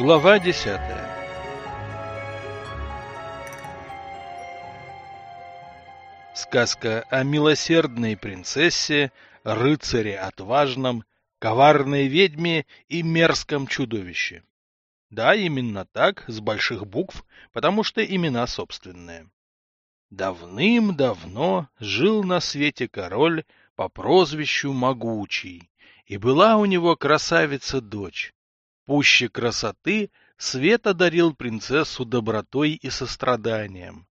Глава десятая Сказка о милосердной принцессе, рыцаре отважном, коварной ведьме и мерзком чудовище. Да, именно так, с больших букв, потому что имена собственные. Давным-давно жил на свете король по прозвищу Могучий, и была у него красавица-дочь. Пуще красоты свет одарил принцессу добротой и состраданием.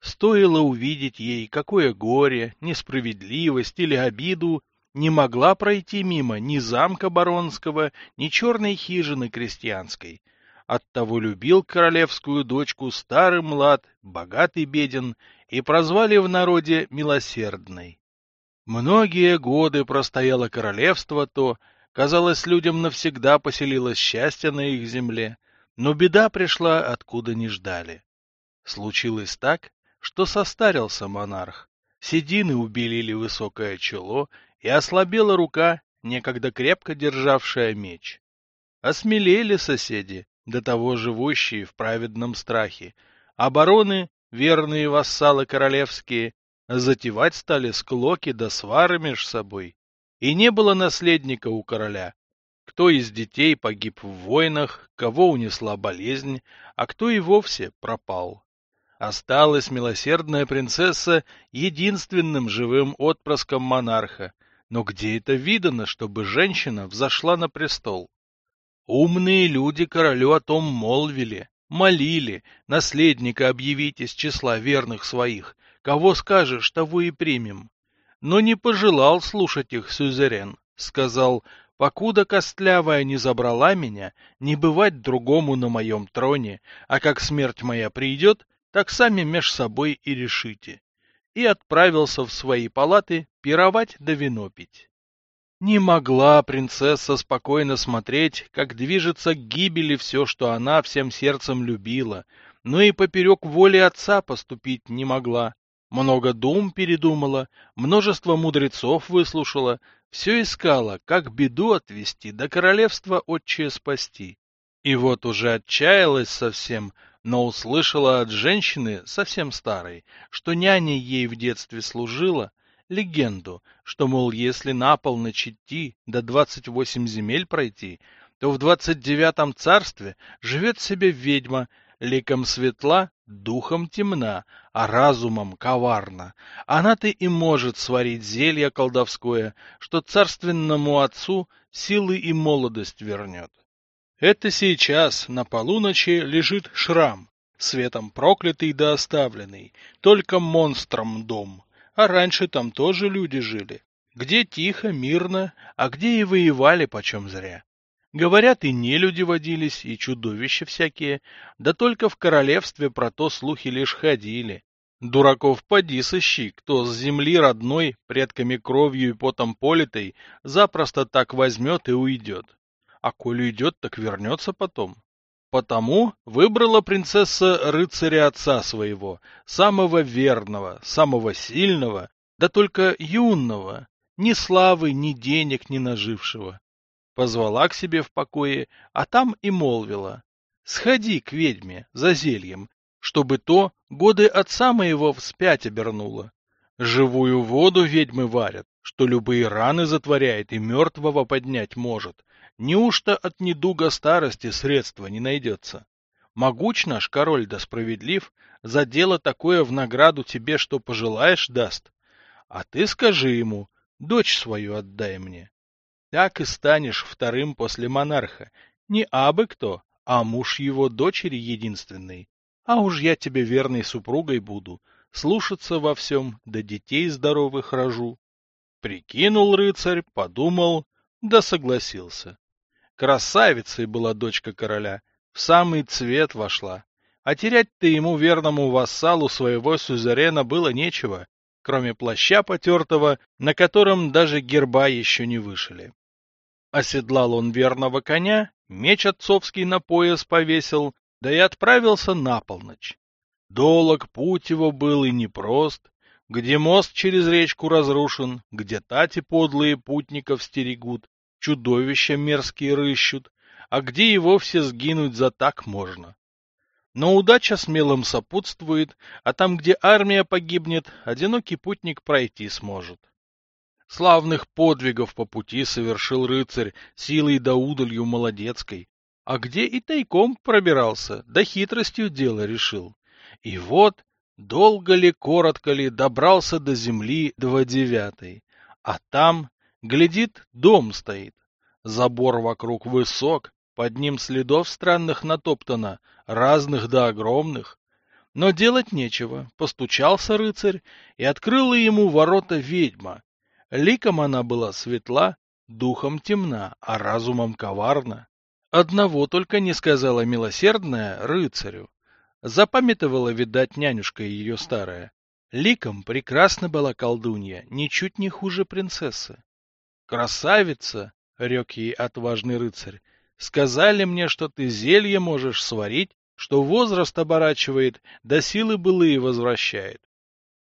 Стоило увидеть ей, какое горе, несправедливость или обиду, не могла пройти мимо ни замка баронского, ни черной хижины крестьянской. Оттого любил королевскую дочку старый млад, богатый беден, и прозвали в народе милосердной. Многие годы простояло королевство то, казалось, людям навсегда поселилось счастье на их земле, но беда пришла, откуда не ждали. Случилось так, что состарился монарх, седины убелили высокое чело, и ослабела рука, некогда крепко державшая меч. Осмелели соседи, до того живущие в праведном страхе, а бароны, верные вассалы королевские, затевать стали склоки да свары меж собой. И не было наследника у короля. Кто из детей погиб в войнах, кого унесла болезнь, а кто и вовсе пропал. Осталась милосердная принцесса единственным живым отпрыском монарха. Но где это видано, чтобы женщина взошла на престол? Умные люди королю о том молвили, молили, наследника объявить из числа верных своих, кого скажешь, того и примем. Но не пожелал слушать их сюзерен, сказал, покуда костлявая не забрала меня, не бывать другому на моем троне, а как смерть моя придет, так сами меж собой и решите. И отправился в свои палаты пировать да вино пить. Не могла принцесса спокойно смотреть, как движется к гибели все, что она всем сердцем любила, но и поперек воли отца поступить не могла. Много дум передумала, множество мудрецов выслушала, все искала, как беду отвести, до королевства отче спасти. И вот уже отчаялась совсем, но услышала от женщины, совсем старой, что няня ей в детстве служила, легенду, что, мол, если на полночь идти, до двадцать восемь земель пройти, то в двадцать девятом царстве живет себе ведьма, ликом светла, духом темна, а разумом коварна. Она-то и может сварить зелье колдовское, что царственному отцу силы и молодость вернет. Это сейчас на полуночи лежит шрам, светом проклятый да оставленный, только монстром дом. А раньше там тоже люди жили. Где тихо, мирно, а где и воевали почем зря. Говорят, и не люди водились, и чудовища всякие, да только в королевстве про то слухи лишь ходили. Дураков поди сыщи, кто с земли родной, предками кровью и потом политой, запросто так возьмет и уйдет а коли идет, так вернется потом. Потому выбрала принцесса рыцаря отца своего, самого верного, самого сильного, да только юного, ни славы, ни денег не нажившего. Позвала к себе в покое, а там и молвила. Сходи к ведьме за зельем, чтобы то годы отца моего вспять обернуло. Живую воду ведьмы варят, что любые раны затворяет и мертвого поднять может, Неужто от недуга старости средства не найдется? Могуч наш король да справедлив, за дело такое в награду тебе, что пожелаешь, даст. А ты скажи ему, дочь свою отдай мне. Так и станешь вторым после монарха. Не абы кто, а муж его дочери единственной. А уж я тебе верной супругой буду, слушаться во всем, да детей здоровых рожу. Прикинул рыцарь, подумал, да согласился. Красавицей была дочка короля, в самый цвет вошла. А терять-то ему верному вассалу своего сюзерена было нечего, кроме плаща потертого, на котором даже герба еще не вышили. Оседлал он верного коня, меч отцовский на пояс повесил, да и отправился на полночь. Долог путь его был и непрост, где мост через речку разрушен, где тати подлые путников стерегут, чудовища мерзкие рыщут, а где и вовсе сгинуть за так можно. Но удача смелым сопутствует, а там, где армия погибнет, одинокий путник пройти сможет. Славных подвигов по пути совершил рыцарь силой да удалью молодецкой, а где и тайком пробирался, да хитростью дело решил. И вот, долго ли, коротко ли, добрался до земли двадевятой, а там, глядит, дом стоит. Забор вокруг высок, под ним следов странных натоптано, разных да огромных. Но делать нечего, постучался рыцарь, и открыла ему ворота ведьма. Ликом она была светла, духом темна, а разумом коварна. Одного только не сказала милосердная рыцарю. Запамятовала, видать, нянюшка ее старая. Ликом прекрасна была колдунья, ничуть не хуже принцессы. «Красавица!» — рек ей отважный рыцарь. Сказали мне, что ты зелье можешь сварить, что возраст оборачивает, да силы былые возвращает.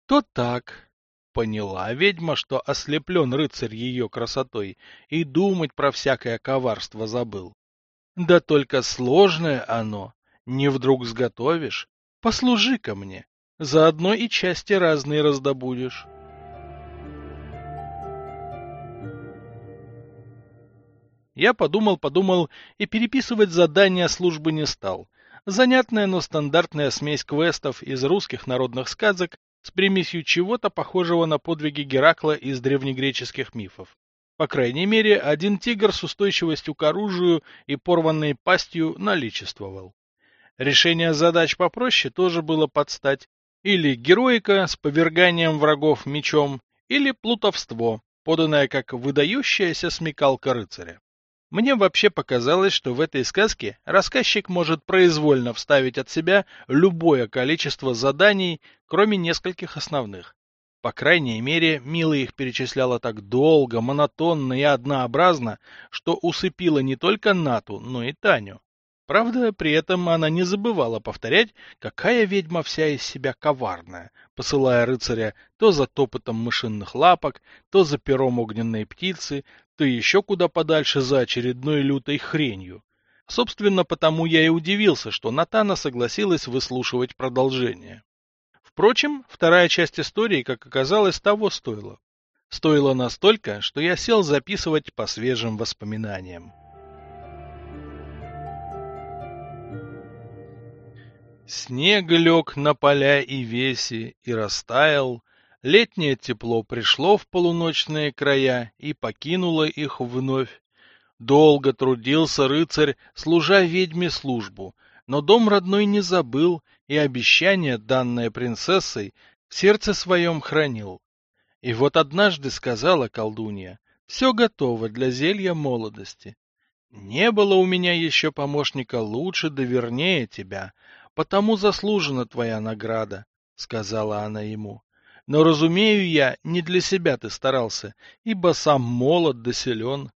То так. Поняла ведьма, что ослеплен рыцарь ее красотой, и думать про всякое коварство забыл. Да только сложное оно, не вдруг сготовишь. послужи ко мне, заодно и части разные раздобудешь. Я подумал-подумал и переписывать задания службы не стал. Занятная, но стандартная смесь квестов из русских народных сказок с примесью чего-то похожего на подвиги Геракла из древнегреческих мифов. По крайней мере, один тигр с устойчивостью к оружию и порванной пастью наличествовал. Решение задач попроще тоже было подстать. Или героика с поверганием врагов мечом, или плутовство, поданное как выдающаяся смекалка рыцаря. Мне вообще показалось, что в этой сказке рассказчик может произвольно вставить от себя любое количество заданий, кроме нескольких основных. По крайней мере, Мила их перечисляла так долго, монотонно и однообразно, что усыпила не только Нату, но и Таню. Правда, при этом она не забывала повторять, какая ведьма вся из себя коварная, посылая рыцаря то за топотом мышиных лапок, то за пером огненной птицы, то еще куда подальше за очередной лютой хренью. Собственно, потому я и удивился, что Натана согласилась выслушивать продолжение. Впрочем, вторая часть истории, как оказалось, того стоила. Стоило настолько, что я сел записывать по свежим воспоминаниям. Снег лег на поля и веси и растаял, летнее тепло пришло в полуночные края и покинуло их вновь. Долго трудился рыцарь, служа ведьме службу, но дом родной не забыл и обещание, данное принцессой, в сердце своем хранил. И вот однажды сказала колдунья, все готово для зелья молодости. Не было у меня еще помощника лучше да вернее тебя, потому заслужена твоя награда, — сказала она ему. Но, разумею я, не для себя ты старался, ибо сам молод да силен.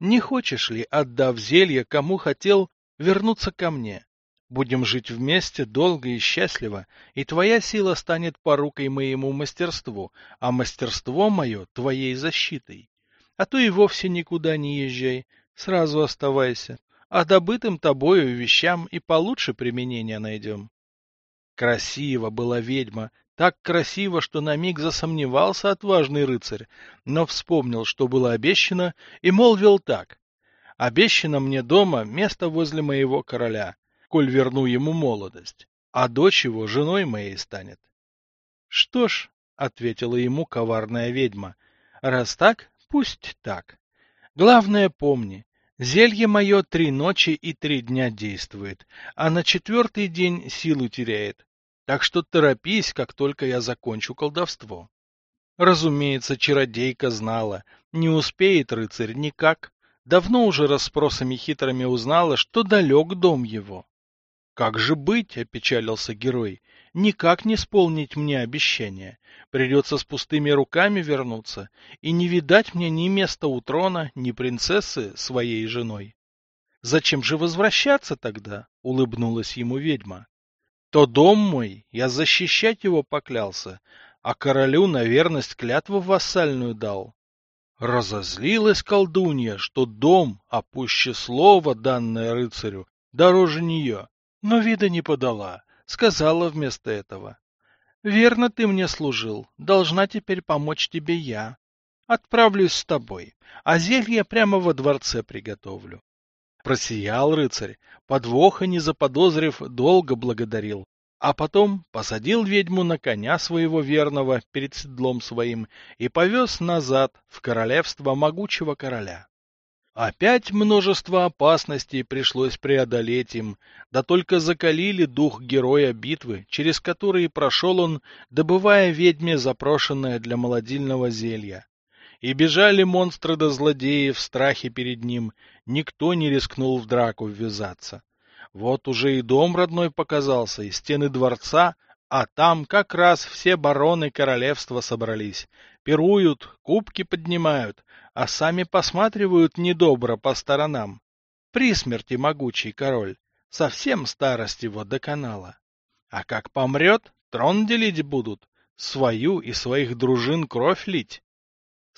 Не хочешь ли, отдав зелье, кому хотел, вернуться ко мне? Будем жить вместе долго и счастливо, и твоя сила станет порукой моему мастерству, а мастерство мое — твоей защитой. А то и вовсе никуда не езжай, сразу оставайся а добытым тобою вещам и получше применение найдем. Красиво была ведьма, так красиво, что на миг засомневался отважный рыцарь, но вспомнил, что было обещано, и молвил так. «Обещано мне дома место возле моего короля, коль верну ему молодость, а дочь его женой моей станет». «Что ж», — ответила ему коварная ведьма, — «раз так, пусть так. Главное помни, Зелье мое три ночи и три дня действует, а на четвертый день силу теряет. Так что торопись, как только я закончу колдовство. Разумеется, чародейка знала, не успеет рыцарь никак. Давно уже расспросами хитрыми узнала, что далек дом его. Как же быть, опечалился герой, никак не исполнить мне обещание. Придется с пустыми руками вернуться, и не видать мне ни места у трона, ни принцессы своей женой. Зачем же возвращаться тогда? — улыбнулась ему ведьма. То дом мой, я защищать его поклялся, а королю на верность клятву вассальную дал. Разозлилась колдунья, что дом, а пуще слово, данное рыцарю, дороже нее, но вида не подала, сказала вместо этого. Верно ты мне служил, должна теперь помочь тебе я. Отправлюсь с тобой, а зелье прямо во дворце приготовлю. Просиял рыцарь, подвоха не заподозрив, долго благодарил, а потом посадил ведьму на коня своего верного перед седлом своим и повез назад в королевство могучего короля. Опять множество опасностей пришлось преодолеть им, да только закалили дух героя битвы, через которые прошел он, добывая ведьме запрошенное для молодильного зелья. И бежали монстры да злодеи в страхе перед ним, никто не рискнул в драку ввязаться. Вот уже и дом родной показался, и стены дворца, а там как раз все бароны королевства собрались, пируют, кубки поднимают, а сами посматривают недобро по сторонам. При смерти могучий король, совсем старость его доконала. А как помрет, трон делить будут, свою и своих дружин кровь лить. —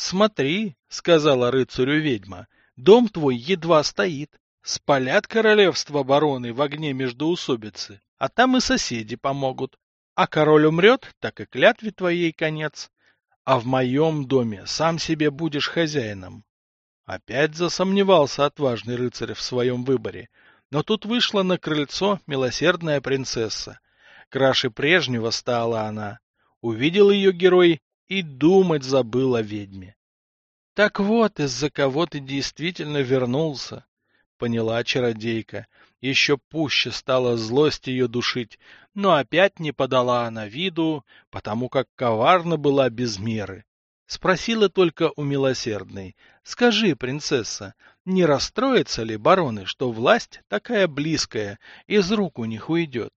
Смотри, — сказала рыцарю ведьма, — дом твой едва стоит. Спалят королевство бароны в огне междоусобицы, а там и соседи помогут. А король умрет, так и клятве твоей конец а в моем доме сам себе будешь хозяином. Опять засомневался отважный рыцарь в своем выборе, но тут вышла на крыльцо милосердная принцесса. Краше прежнего стала она. Увидел ее герой и думать забыл о ведьме. — Так вот, из-за кого ты действительно вернулся, — поняла чародейка. Еще пуще стала злость ее душить, но опять не подала она виду, потому как коварна была без меры. Спросила только у милосердной, «Скажи, принцесса, не расстроятся ли бароны, что власть такая близкая, из рук у них уйдет?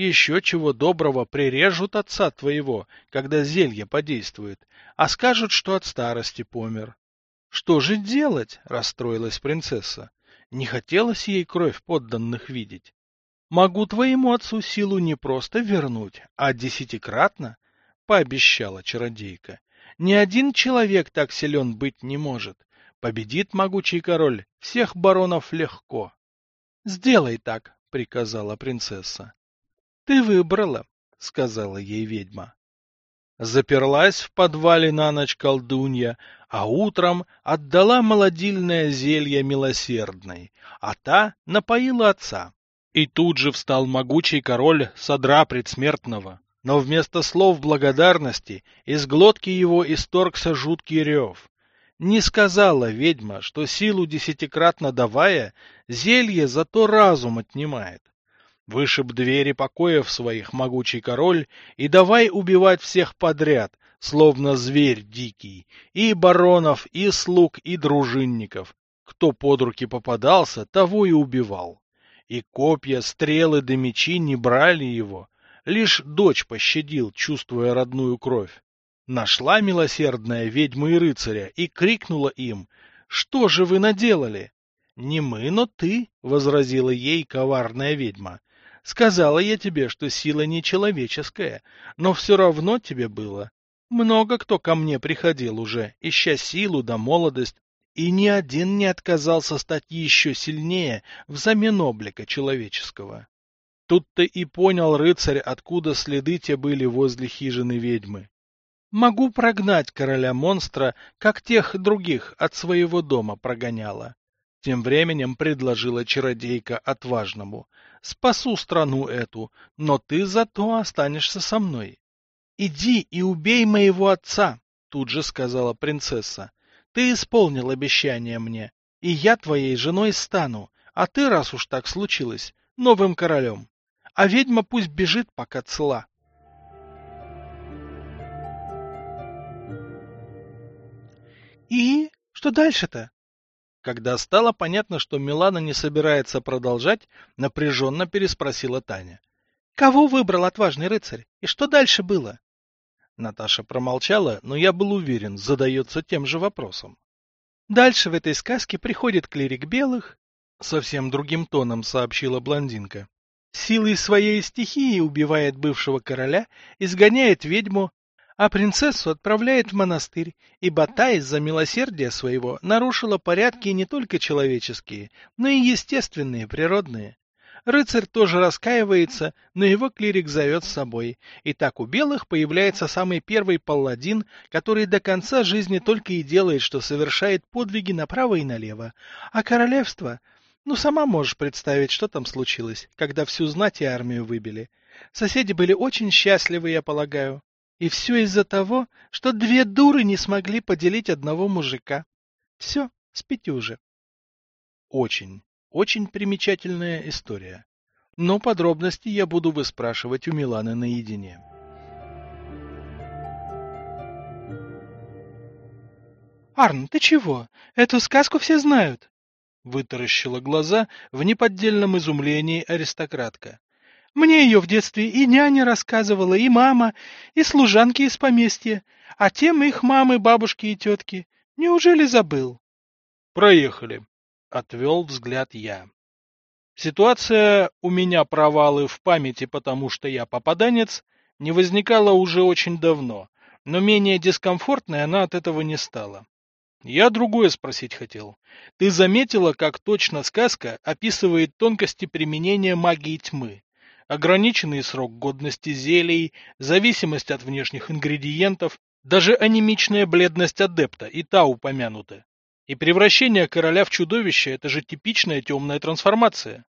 Еще чего доброго прирежут отца твоего, когда зелье подействует, а скажут, что от старости помер». «Что же делать?» — расстроилась принцесса. Не хотелось ей кровь подданных видеть. Могу твоему отцу силу не просто вернуть, а десятикратно, — пообещала чародейка. Ни один человек так силен быть не может. Победит могучий король всех баронов легко. — Сделай так, — приказала принцесса. — Ты выбрала, — сказала ей ведьма. Заперлась в подвале на ночь колдунья, а утром отдала молодильное зелье милосердной, а та напоила отца. И тут же встал могучий король содра предсмертного. Но вместо слов благодарности из глотки его исторгся жуткий рев. Не сказала ведьма, что силу десятикратно давая, зелье зато разум отнимает. Вышиб двери покоев своих могучий король и давай убивать всех подряд, словно зверь дикий, и баронов, и слуг, и дружинников. Кто под руки попадался, того и убивал. И копья, стрелы да мечи не брали его, лишь дочь пощадил, чувствуя родную кровь. Нашла милосердная ведьма и рыцаря и крикнула им, «Что же вы наделали?» «Не мы, но ты», — возразила ей коварная ведьма. Сказала я тебе, что сила нечеловеческая, но все равно тебе было. Много кто ко мне приходил уже, ища силу да молодость, и ни один не отказался стать еще сильнее взамен облика человеческого. Тут-то и понял рыцарь, откуда следы те были возле хижины ведьмы. Могу прогнать короля-монстра, как тех других от своего дома прогоняла. Тем временем предложила чародейка отважному. Спасу страну эту, но ты зато останешься со мной. Иди и убей моего отца, тут же сказала принцесса. Ты исполнил обещание мне, и я твоей женой стану, а ты, раз уж так случилось, новым королем. А ведьма пусть бежит, пока цела. И что дальше-то? Когда стало понятно, что Милана не собирается продолжать, напряженно переспросила Таня. «Кого выбрал отважный рыцарь? И что дальше было?» Наташа промолчала, но я был уверен, задается тем же вопросом. Дальше в этой сказке приходит клирик белых, совсем другим тоном сообщила блондинка. Силой своей стихии убивает бывшего короля, изгоняет ведьму, а принцессу отправляет в монастырь, ибо та из-за милосердия своего нарушила порядки не только человеческие, но и естественные, природные. Рыцарь тоже раскаивается, но его клирик зовет с собой. И так у белых появляется самый первый палладин, который до конца жизни только и делает, что совершает подвиги направо и налево. А королевство... Ну, сама можешь представить, что там случилось, когда всю знать и армию выбили. Соседи были очень счастливы, я полагаю. И все из-за того, что две дуры не смогли поделить одного мужика. Все, спите уже. Очень, очень примечательная история. Но подробности я буду выспрашивать у Миланы наедине. Арн, ты чего? Эту сказку все знают. Вытаращила глаза в неподдельном изумлении аристократка. Мне ее в детстве и няня рассказывала, и мама, и служанки из поместья, а тем их мамы, бабушки и тетки. Неужели забыл? Проехали. Отвел взгляд я. Ситуация «у меня провалы в памяти, потому что я попаданец» не возникала уже очень давно, но менее дискомфортной она от этого не стала. Я другое спросить хотел. Ты заметила, как точно сказка описывает тонкости применения магии тьмы? Ограниченный срок годности зелий, зависимость от внешних ингредиентов, даже анемичная бледность адепта и та упомянута. И превращение короля в чудовище – это же типичная темная трансформация.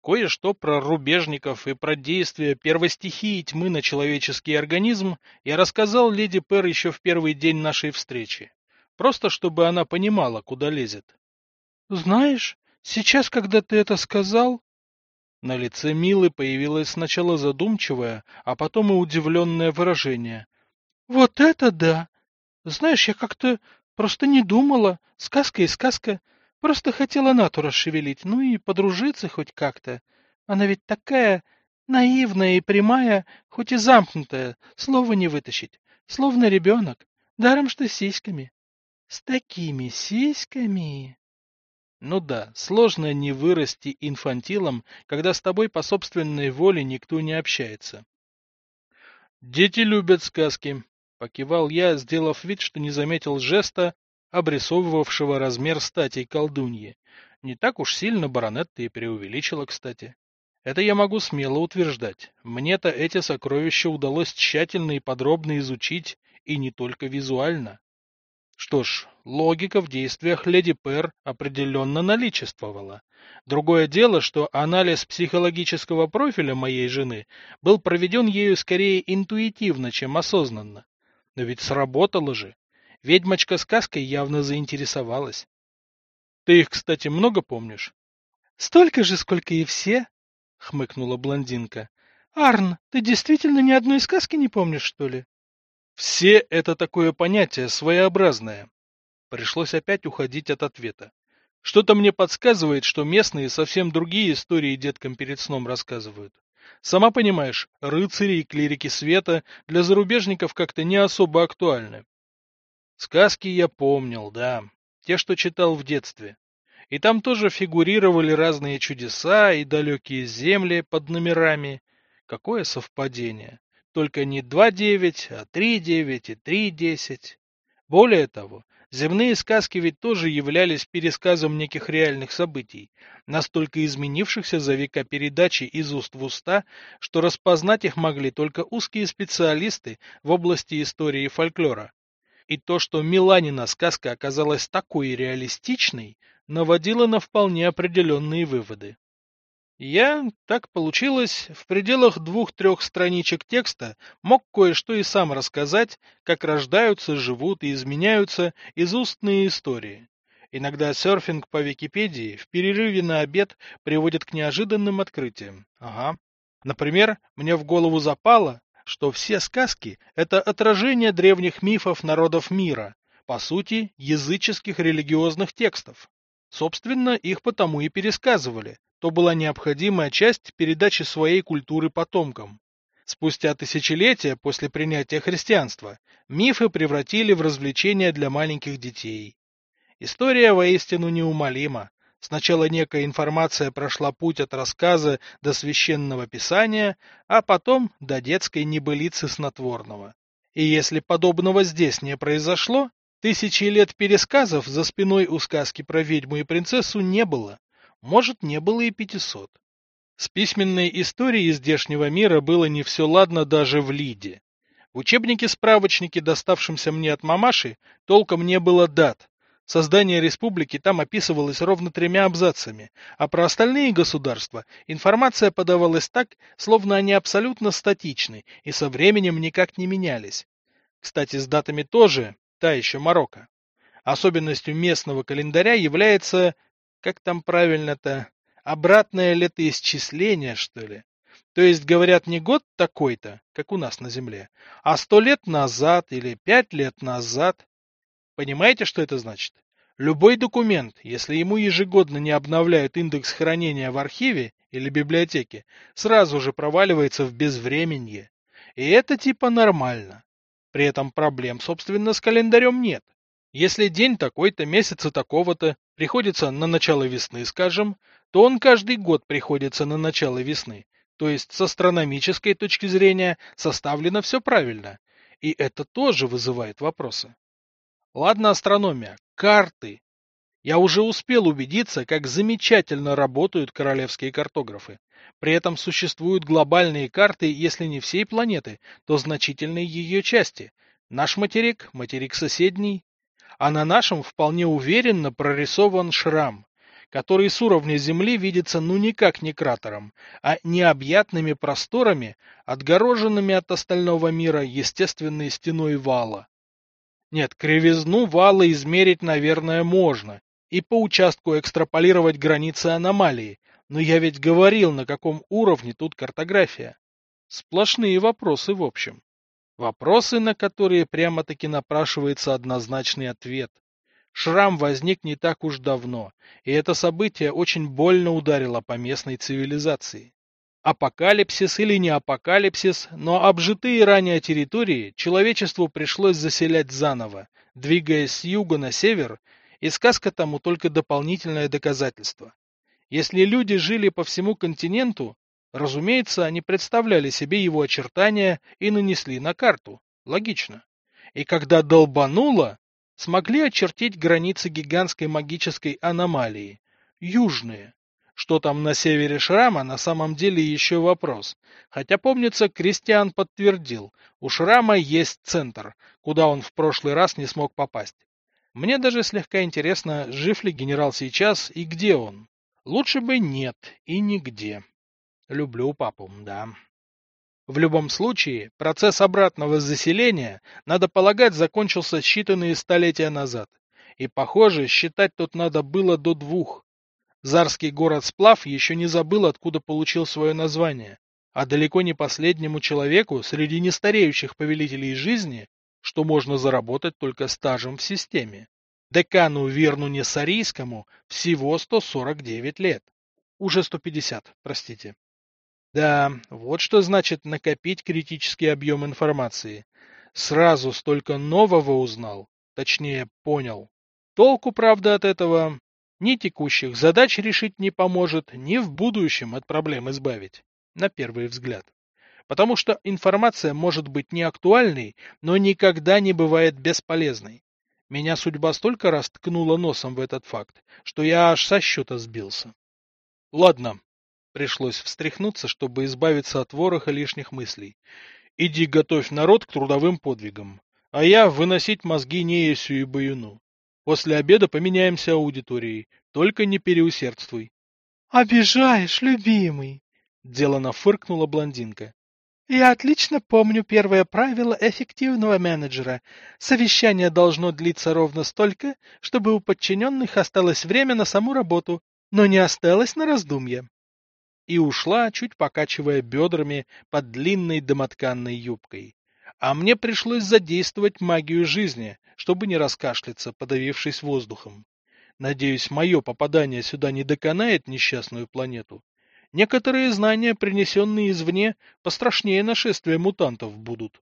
Кое-что про рубежников и про действие первой стихии тьмы на человеческий организм я рассказал леди Пер еще в первый день нашей встречи. Просто чтобы она понимала, куда лезет. «Знаешь, сейчас, когда ты это сказал, на лице Милы появилось сначала задумчивое, а потом и удивленное выражение. «Вот это да! Знаешь, я как-то просто не думала. Сказка и сказка. Просто хотела Нату расшевелить, ну и подружиться хоть как-то. Она ведь такая наивная и прямая, хоть и замкнутая, слова не вытащить. Словно ребенок, даром что сиськами. С такими сиськами... Ну да, сложно не вырасти инфантилом, когда с тобой по собственной воле никто не общается. Дети любят сказки, покивал я, сделав вид, что не заметил жеста, обрисовывавшего размер статей колдуньи. Не так уж сильно баронетта и преувеличила, кстати. Это я могу смело утверждать. Мне-то эти сокровища удалось тщательно и подробно изучить, и не только визуально. Что ж, логика в действиях леди Пер определенно наличествовала. Другое дело, что анализ психологического профиля моей жены был проведен ею скорее интуитивно, чем осознанно. Но ведь сработало же. Ведьмочка сказкой явно заинтересовалась. Ты их, кстати, много помнишь? Столько же, сколько и все, хмыкнула блондинка. Арн, ты действительно ни одной сказки не помнишь, что ли? Все это такое понятие своеобразное. Пришлось опять уходить от ответа. Что-то мне подсказывает, что местные совсем другие истории деткам перед сном рассказывают. Сама понимаешь, рыцари и клирики света для зарубежников как-то не особо актуальны. Сказки я помнил, да, те, что читал в детстве. И там тоже фигурировали разные чудеса и далекие земли под номерами. Какое совпадение. Только не 2.9, а 3.9 и 3.10. Более того, земные сказки ведь тоже являлись пересказом неких реальных событий, настолько изменившихся за века передачи из уст в уста, что распознать их могли только узкие специалисты в области истории и фольклора. И то, что Миланина сказка оказалась такой реалистичной, наводило на вполне определенные выводы. Я, так получилось, в пределах двух-трех страничек текста мог кое-что и сам рассказать, как рождаются, живут и изменяются изустные истории. Иногда серфинг по Википедии в перерыве на обед приводит к неожиданным открытиям. Ага. Например, мне в голову запало, что все сказки — это отражение древних мифов народов мира, по сути, языческих религиозных текстов. Собственно, их потому и пересказывали, то была необходимая часть передачи своей культуры потомкам. Спустя тысячелетия после принятия христианства мифы превратили в развлечения для маленьких детей. История воистину неумолима. Сначала некая информация прошла путь от рассказа до священного писания, а потом до детской небылицы снотворного. И если подобного здесь не произошло, тысячи лет пересказов за спиной у сказки про ведьму и принцессу не было. Может, не было и пятисот. С письменной историей здешнего мира было не все ладно даже в Лиде. В учебнике-справочнике, доставшемся мне от мамаши, толком не было дат. Создание республики там описывалось ровно тремя абзацами, а про остальные государства информация подавалась так, словно они абсолютно статичны и со временем никак не менялись. Кстати, с датами тоже, та еще Марокко. Особенностью местного календаря является, как там правильно-то, обратное летоисчисление, что ли. То есть, говорят, не год такой-то, как у нас на Земле, а сто лет назад или пять лет назад. Понимаете, что это значит? Любой документ, если ему ежегодно не обновляют индекс хранения в архиве или библиотеке, сразу же проваливается в безвременье. И это типа нормально. При этом проблем, собственно, с календарем нет. Если день такой-то, месяца такого-то приходится на начало весны, скажем, то он каждый год приходится на начало весны. То есть с астрономической точки зрения составлено все правильно. И это тоже вызывает вопросы. Ладно астрономия, карты. Я уже успел убедиться, как замечательно работают королевские картографы. При этом существуют глобальные карты, если не всей планеты, то значительной ее части. Наш материк, материк соседний. А на нашем вполне уверенно прорисован шрам который с уровня Земли видится ну никак не кратером, а необъятными просторами, отгороженными от остального мира естественной стеной вала. Нет, кривизну вала измерить, наверное, можно, и по участку экстраполировать границы аномалии, но я ведь говорил, на каком уровне тут картография. Сплошные вопросы в общем. Вопросы, на которые прямо-таки напрашивается однозначный ответ. Шрам возник не так уж давно, и это событие очень больно ударило по местной цивилизации. Апокалипсис или не апокалипсис, но обжитые ранее территории человечеству пришлось заселять заново, двигаясь с юга на север, и сказка тому только дополнительное доказательство. Если люди жили по всему континенту, разумеется, они представляли себе его очертания и нанесли на карту. Логично. И когда долбануло, смогли очертить границы гигантской магической аномалии. Южные. Что там на севере Шрама, на самом деле еще вопрос. Хотя, помнится, Кристиан подтвердил, у Шрама есть центр, куда он в прошлый раз не смог попасть. Мне даже слегка интересно, жив ли генерал сейчас и где он. Лучше бы нет и нигде. Люблю папу, да. В любом случае, процесс обратного заселения, надо полагать, закончился считанные столетия назад. И, похоже, считать тут надо было до двух. Зарский город Сплав еще не забыл, откуда получил свое название. А далеко не последнему человеку среди нестареющих повелителей жизни, что можно заработать только стажем в системе. Декану Верну Несарийскому всего 149 лет. Уже 150, простите. Да, вот что значит накопить критический объем информации. Сразу столько нового узнал, точнее понял. Толку, правда, от этого ни текущих задач решить не поможет, ни в будущем от проблем избавить, на первый взгляд. Потому что информация может быть не актуальной, но никогда не бывает бесполезной. Меня судьба столько раз ткнула носом в этот факт, что я аж со счета сбился. Ладно, Пришлось встряхнуться, чтобы избавиться от вороха лишних мыслей. Иди готовь народ к трудовым подвигам, а я выносить мозги Неесю и Баюну. После обеда поменяемся аудиторией, только не переусердствуй. — Обижаешь, любимый! — делано фыркнула блондинка. — Я отлично помню первое правило эффективного менеджера. Совещание должно длиться ровно столько, чтобы у подчиненных осталось время на саму работу, но не осталось на раздумье и ушла, чуть покачивая бедрами под длинной домотканной юбкой. А мне пришлось задействовать магию жизни, чтобы не раскашляться, подавившись воздухом. Надеюсь, мое попадание сюда не доконает несчастную планету. Некоторые знания, принесенные извне, пострашнее нашествия мутантов будут.